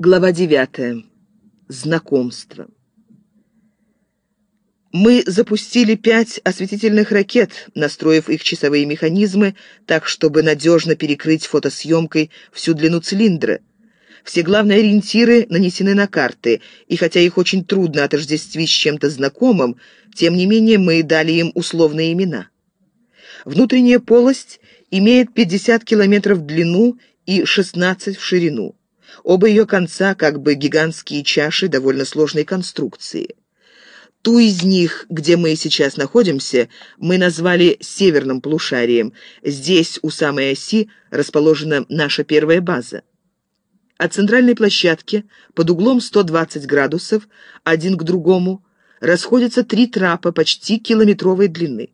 Глава 9. Знакомство. Мы запустили пять осветительных ракет, настроив их часовые механизмы так, чтобы надежно перекрыть фотосъемкой всю длину цилиндра. Все главные ориентиры нанесены на карты, и хотя их очень трудно отождествить с чем-то знакомым, тем не менее мы дали им условные имена. Внутренняя полость имеет 50 километров в длину и 16 в ширину. Оба ее конца как бы гигантские чаши довольно сложной конструкции. Ту из них, где мы сейчас находимся, мы назвали северным полушарием. Здесь, у самой оси, расположена наша первая база. От центральной площадки под углом 120 градусов один к другому расходятся три трапа почти километровой длины.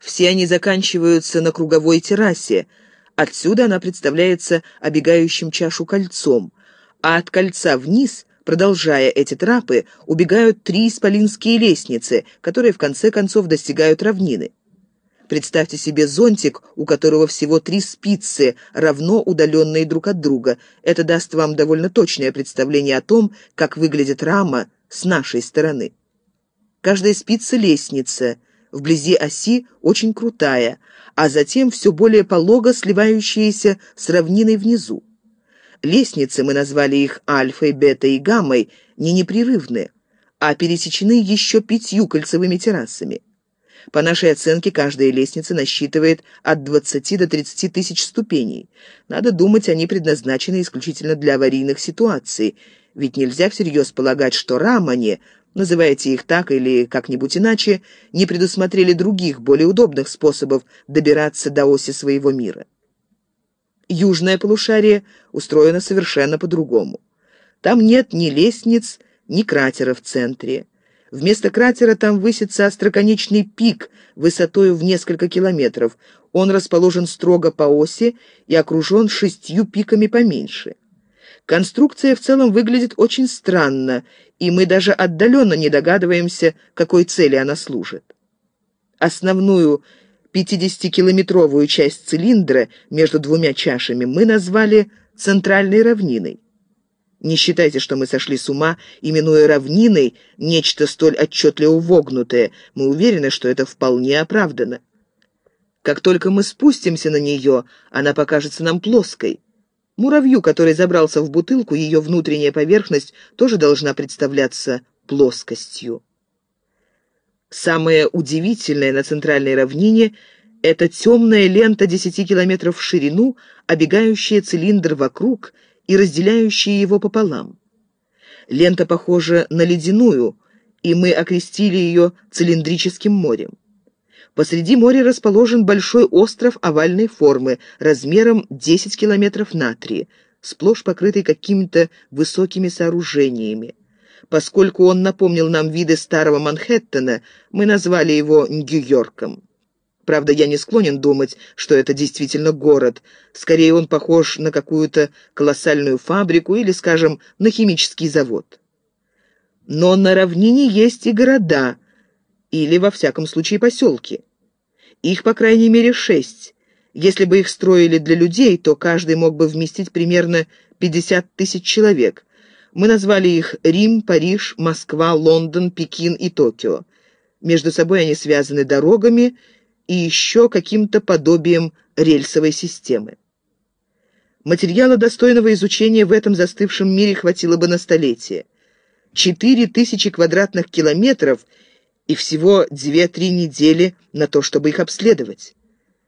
Все они заканчиваются на круговой террасе, Отсюда она представляется обегающим чашу кольцом, а от кольца вниз, продолжая эти трапы, убегают три исполинские лестницы, которые в конце концов достигают равнины. Представьте себе зонтик, у которого всего три спицы, равно удаленные друг от друга. Это даст вам довольно точное представление о том, как выглядит рама с нашей стороны. Каждая спица — лестница, вблизи оси очень крутая, а затем все более полого сливающиеся с равниной внизу. Лестницы, мы назвали их альфой, бетой и гаммой, не непрерывны, а пересечены еще пятью кольцевыми террасами. По нашей оценке, каждая лестница насчитывает от 20 до 30 тысяч ступеней. Надо думать, они предназначены исключительно для аварийных ситуаций, ведь нельзя всерьез полагать, что рамани называйте их так или как-нибудь иначе, не предусмотрели других, более удобных способов добираться до оси своего мира. Южное полушарие устроено совершенно по-другому. Там нет ни лестниц, ни кратера в центре. Вместо кратера там высится остроконечный пик высотой в несколько километров. Он расположен строго по оси и окружен шестью пиками поменьше. Конструкция в целом выглядит очень странно, и мы даже отдаленно не догадываемся, какой цели она служит. Основную 50-километровую часть цилиндра между двумя чашами мы назвали центральной равниной. Не считайте, что мы сошли с ума, именуя равниной нечто столь отчетливо вогнутое. Мы уверены, что это вполне оправдано. Как только мы спустимся на нее, она покажется нам плоской. Муравью, который забрался в бутылку, ее внутренняя поверхность тоже должна представляться плоскостью. Самое удивительное на центральной равнине — это темная лента 10 километров в ширину, обегающая цилиндр вокруг и разделяющая его пополам. Лента похожа на ледяную, и мы окрестили ее цилиндрическим морем. Посреди моря расположен большой остров овальной формы, размером 10 километров на 3, сплошь покрытый какими-то высокими сооружениями. Поскольку он напомнил нам виды старого Манхэттена, мы назвали его Нью-Йорком. Правда, я не склонен думать, что это действительно город. Скорее, он похож на какую-то колоссальную фабрику или, скажем, на химический завод. Но на равнине есть и города – или, во всяком случае, поселки. Их, по крайней мере, шесть. Если бы их строили для людей, то каждый мог бы вместить примерно 50 тысяч человек. Мы назвали их Рим, Париж, Москва, Лондон, Пекин и Токио. Между собой они связаны дорогами и еще каким-то подобием рельсовой системы. Материала достойного изучения в этом застывшем мире хватило бы на столетие. Четыре тысячи квадратных километров – и всего две-три недели на то, чтобы их обследовать.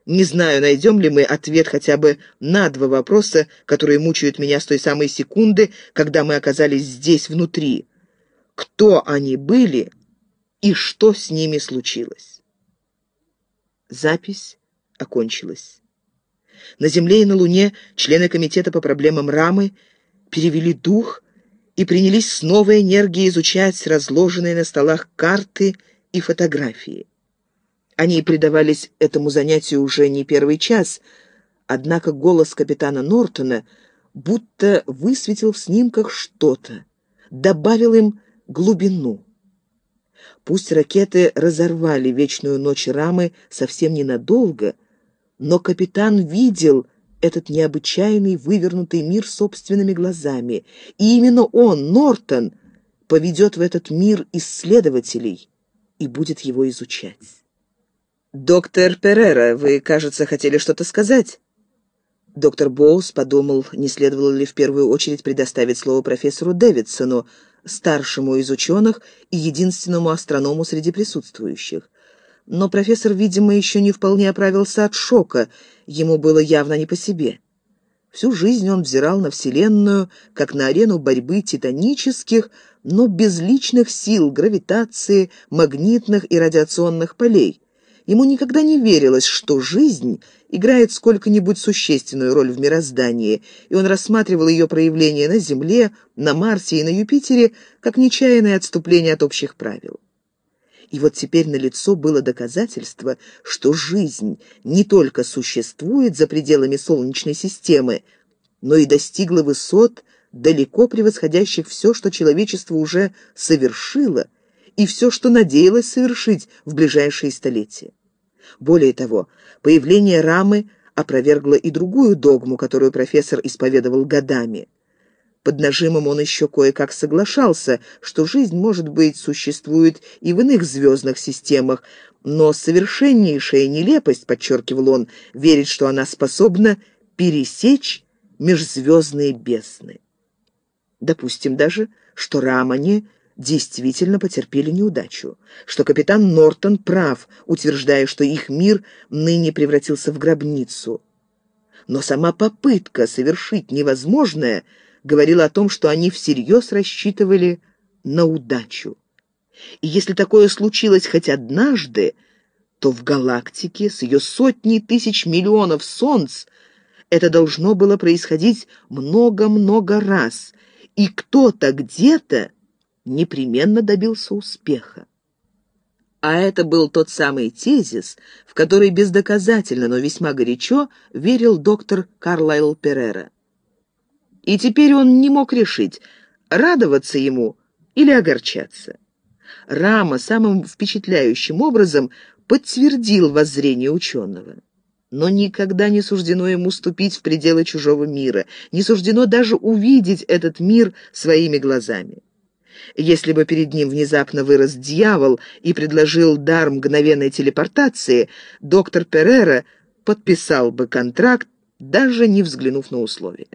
Не знаю, найдем ли мы ответ хотя бы на два вопроса, которые мучают меня с той самой секунды, когда мы оказались здесь внутри. Кто они были и что с ними случилось? Запись окончилась. На Земле и на Луне члены Комитета по проблемам Рамы перевели дух и принялись с новой энергией изучать разложенные на столах карты и фотографии. Они предавались этому занятию уже не первый час, однако голос капитана Нортона будто высветил в снимках что-то, добавил им глубину. Пусть ракеты разорвали вечную ночь рамы совсем ненадолго, но капитан видел этот необычайный вывернутый мир собственными глазами. И именно он, Нортон, поведет в этот мир исследователей и будет его изучать. «Доктор Перера, вы, кажется, хотели что-то сказать?» Доктор Боус подумал, не следовало ли в первую очередь предоставить слово профессору Дэвидсону, старшему из ученых и единственному астроному среди присутствующих. Но профессор, видимо, еще не вполне оправился от шока, ему было явно не по себе. Всю жизнь он взирал на Вселенную, как на арену борьбы титанических, но безличных сил, гравитации, магнитных и радиационных полей. Ему никогда не верилось, что жизнь играет сколько-нибудь существенную роль в мироздании, и он рассматривал ее проявление на Земле, на Марсе и на Юпитере как нечаянное отступление от общих правил. И вот теперь налицо было доказательство, что жизнь не только существует за пределами Солнечной системы, но и достигла высот, далеко превосходящих все, что человечество уже совершило, и все, что надеялось совершить в ближайшие столетия. Более того, появление рамы опровергло и другую догму, которую профессор исповедовал годами. Под нажимом он еще кое-как соглашался, что жизнь, может быть, существует и в иных звездных системах, но совершеннейшая нелепость, подчеркивал он, верить, что она способна пересечь межзвездные бездны. Допустим даже, что Рамани действительно потерпели неудачу, что капитан Нортон прав, утверждая, что их мир ныне превратился в гробницу. Но сама попытка совершить невозможное говорила о том, что они всерьез рассчитывали на удачу. И если такое случилось хоть однажды, то в галактике с ее сотней тысяч миллионов солнц это должно было происходить много-много раз, и кто-то где-то непременно добился успеха. А это был тот самый тезис, в который бездоказательно, но весьма горячо верил доктор Карлайл Перера. И теперь он не мог решить, радоваться ему или огорчаться. Рама самым впечатляющим образом подтвердил воззрение ученого. Но никогда не суждено ему ступить в пределы чужого мира, не суждено даже увидеть этот мир своими глазами. Если бы перед ним внезапно вырос дьявол и предложил дар мгновенной телепортации, доктор Перера подписал бы контракт, даже не взглянув на условия.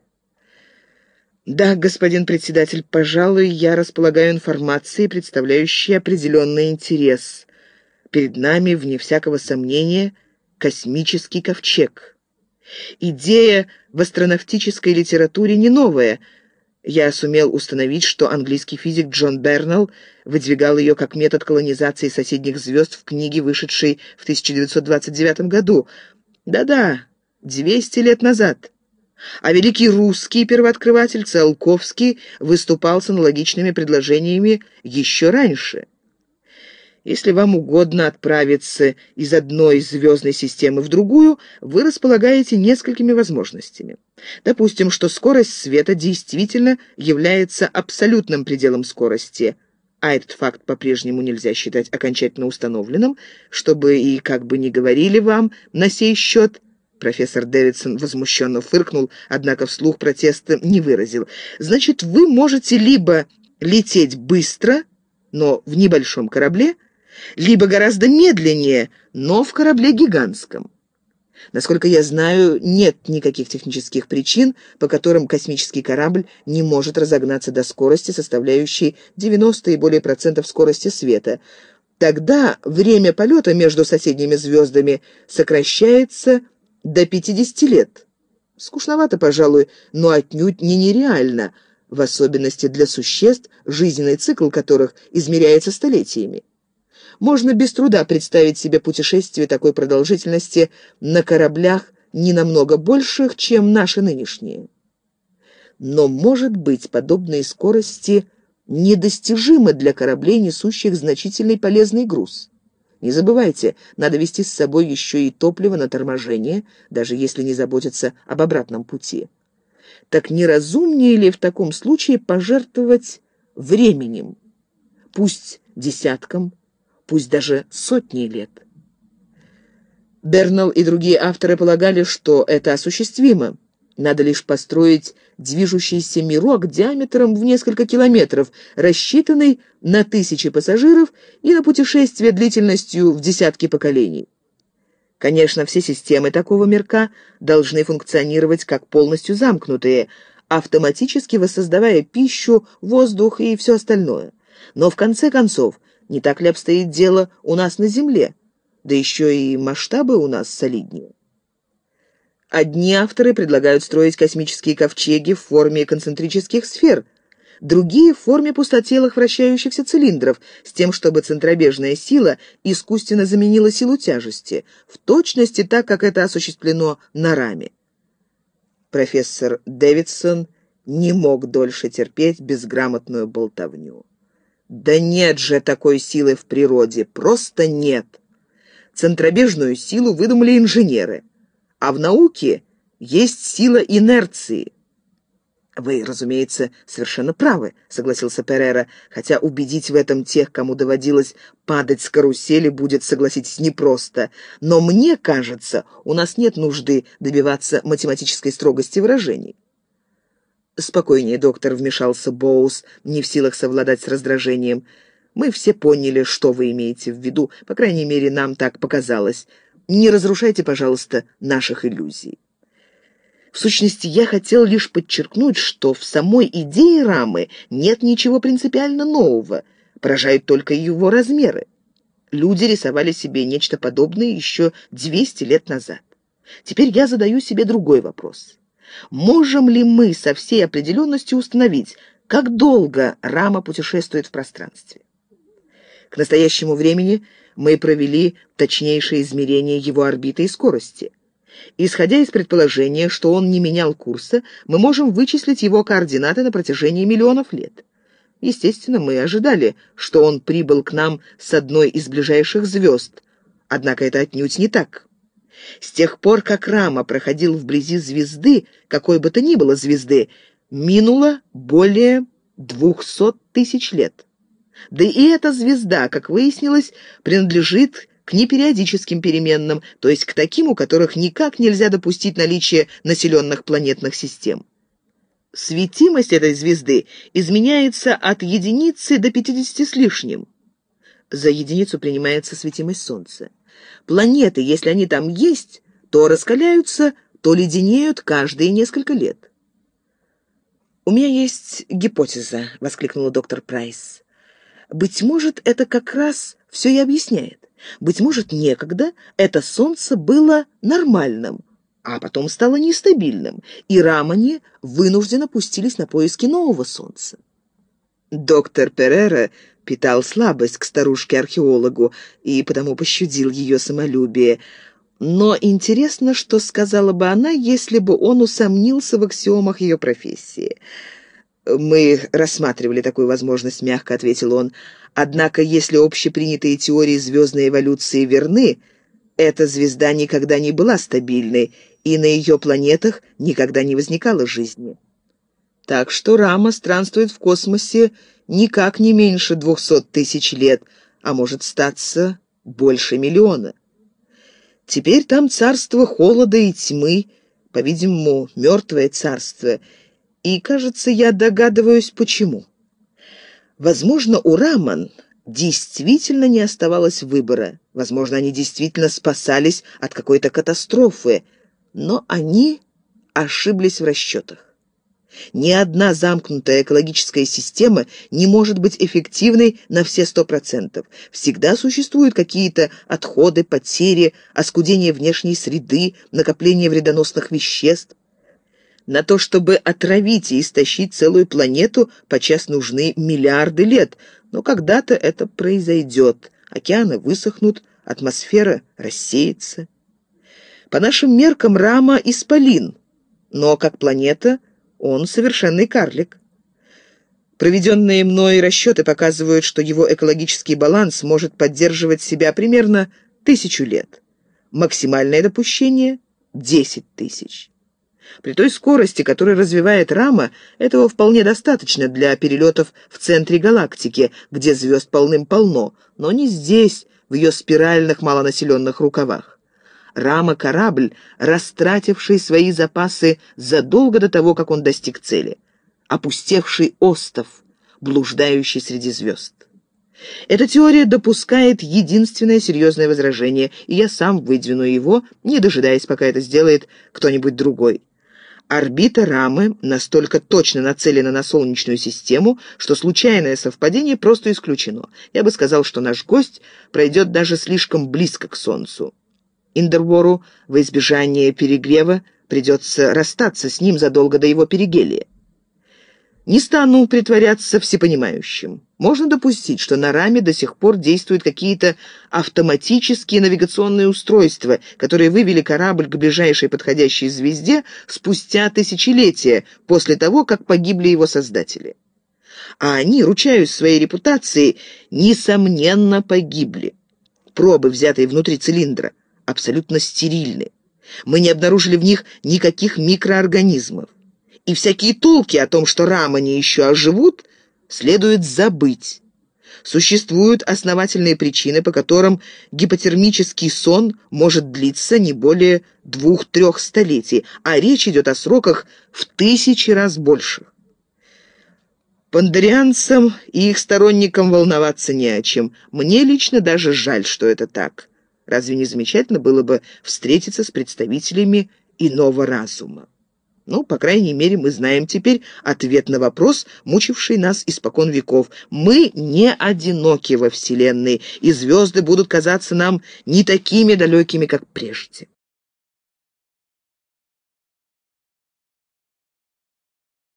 «Да, господин председатель, пожалуй, я располагаю информацией, представляющей определенный интерес. Перед нами, вне всякого сомнения, космический ковчег. Идея в астронавтической литературе не новая — я сумел установить, что английский физик Джон Бернелл выдвигал ее как метод колонизации соседних звезд в книге, вышедшей в 1929 году. Да-да, 200 лет назад. А великий русский первооткрыватель Циолковский выступал с аналогичными предложениями еще раньше. Если вам угодно отправиться из одной звездной системы в другую, вы располагаете несколькими возможностями. Допустим, что скорость света действительно является абсолютным пределом скорости, а этот факт по-прежнему нельзя считать окончательно установленным, чтобы и как бы ни говорили вам на сей счет – Профессор Дэвидсон возмущенно фыркнул, однако вслух протеста не выразил. «Значит, вы можете либо лететь быстро, но в небольшом корабле, либо гораздо медленнее, но в корабле гигантском. Насколько я знаю, нет никаких технических причин, по которым космический корабль не может разогнаться до скорости, составляющей 90 и более процентов скорости света. Тогда время полета между соседними звездами сокращается до 50 лет. Скучновато, пожалуй, но отнюдь не нереально, в особенности для существ, жизненный цикл которых измеряется столетиями можно без труда представить себе путешествие такой продолжительности на кораблях не намного больших, чем наши нынешние. Но, может быть, подобные скорости недостижимы для кораблей, несущих значительный полезный груз. Не забывайте, надо вести с собой еще и топливо на торможение, даже если не заботиться об обратном пути. Так неразумнее ли в таком случае пожертвовать временем? Пусть десяткам, пусть даже сотни лет. Бернелл и другие авторы полагали, что это осуществимо. Надо лишь построить движущийся мирок диаметром в несколько километров, рассчитанный на тысячи пассажиров и на путешествие длительностью в десятки поколений. Конечно, все системы такого мирка должны функционировать как полностью замкнутые, автоматически воссоздавая пищу, воздух и все остальное. Но в конце концов, не так ли обстоит дело у нас на Земле? Да еще и масштабы у нас солиднее. Одни авторы предлагают строить космические ковчеги в форме концентрических сфер, другие — в форме пустотелых вращающихся цилиндров, с тем, чтобы центробежная сила искусственно заменила силу тяжести, в точности так, как это осуществлено на раме. Профессор Дэвидсон не мог дольше терпеть безграмотную болтовню. Да нет же такой силы в природе, просто нет. Центробежную силу выдумали инженеры а в науке есть сила инерции. «Вы, разумеется, совершенно правы», — согласился Перера, «хотя убедить в этом тех, кому доводилось падать с карусели, будет, согласитесь, непросто. Но мне кажется, у нас нет нужды добиваться математической строгости выражений». «Спокойнее, доктор», — вмешался Боус, не в силах совладать с раздражением. «Мы все поняли, что вы имеете в виду, по крайней мере, нам так показалось. Не разрушайте, пожалуйста, наших иллюзий. В сущности, я хотел лишь подчеркнуть, что в самой идее рамы нет ничего принципиально нового, поражают только его размеры. Люди рисовали себе нечто подобное еще 200 лет назад. Теперь я задаю себе другой вопрос. Можем ли мы со всей определенностью установить, как долго рама путешествует в пространстве? К настоящему времени мы провели точнейшее измерение его орбиты и скорости. Исходя из предположения, что он не менял курса, мы можем вычислить его координаты на протяжении миллионов лет. Естественно, мы ожидали, что он прибыл к нам с одной из ближайших звезд. Однако это отнюдь не так. С тех пор, как Рама проходил вблизи звезды, какой бы то ни было звезды, минуло более двухсот тысяч лет. Да и эта звезда, как выяснилось, принадлежит к непериодическим переменным, то есть к таким, у которых никак нельзя допустить наличие населенных планетных систем. Светимость этой звезды изменяется от единицы до 50 с лишним. За единицу принимается светимость Солнца. Планеты, если они там есть, то раскаляются, то леденеют каждые несколько лет. «У меня есть гипотеза», — воскликнула доктор Прайс. Быть может, это как раз все и объясняет. Быть может, некогда это солнце было нормальным, а потом стало нестабильным, и Рамани вынужденно пустились на поиски нового солнца. Доктор Перера питал слабость к старушке-археологу и потому пощадил ее самолюбие. Но интересно, что сказала бы она, если бы он усомнился в аксиомах ее профессии. «Мы рассматривали такую возможность», — мягко ответил он. «Однако, если общепринятые теории звездной эволюции верны, эта звезда никогда не была стабильной, и на ее планетах никогда не возникало жизни. Так что Рама странствует в космосе никак не меньше двухсот тысяч лет, а может статься больше миллиона. Теперь там царство холода и тьмы, по-видимому, мертвое царство — и, кажется, я догадываюсь, почему. Возможно, у Раман действительно не оставалось выбора. Возможно, они действительно спасались от какой-то катастрофы, но они ошиблись в расчетах. Ни одна замкнутая экологическая система не может быть эффективной на все сто процентов. Всегда существуют какие-то отходы, потери, оскудение внешней среды, накопление вредоносных веществ. На то, чтобы отравить и истощить целую планету, подчас нужны миллиарды лет, но когда-то это произойдет. Океаны высохнут, атмосфера рассеется. По нашим меркам Рама — исполин, но как планета он совершенный карлик. Проведенные мной расчеты показывают, что его экологический баланс может поддерживать себя примерно тысячу лет. Максимальное допущение — десять тысяч. При той скорости, которую развивает рама, этого вполне достаточно для перелетов в центре галактики, где звезд полным-полно, но не здесь, в ее спиральных малонаселенных рукавах. Рама-корабль, растративший свои запасы задолго до того, как он достиг цели. Опустевший остов, блуждающий среди звезд. Эта теория допускает единственное серьезное возражение, и я сам выдвину его, не дожидаясь, пока это сделает кто-нибудь другой. Орбита Рамы настолько точно нацелена на Солнечную систему, что случайное совпадение просто исключено. Я бы сказал, что наш гость пройдет даже слишком близко к Солнцу. Индервору во избежание перегрева придется расстаться с ним задолго до его перигелия. Не стану притворяться всепонимающим. Можно допустить, что на раме до сих пор действуют какие-то автоматические навигационные устройства, которые вывели корабль к ближайшей подходящей звезде спустя тысячелетия после того, как погибли его создатели. А они, ручаюсь своей репутацией, несомненно погибли. Пробы, взятые внутри цилиндра, абсолютно стерильны. Мы не обнаружили в них никаких микроорганизмов и всякие толки о том, что рамани еще оживут, следует забыть. Существуют основательные причины, по которым гипотермический сон может длиться не более двух-трех столетий, а речь идет о сроках в тысячи раз больших. Пандарианцам и их сторонникам волноваться не о чем. Мне лично даже жаль, что это так. Разве не замечательно было бы встретиться с представителями иного разума? Ну, по крайней мере, мы знаем теперь ответ на вопрос, мучивший нас испокон веков. Мы не одиноки во Вселенной, и звезды будут казаться нам не такими далекими, как прежде.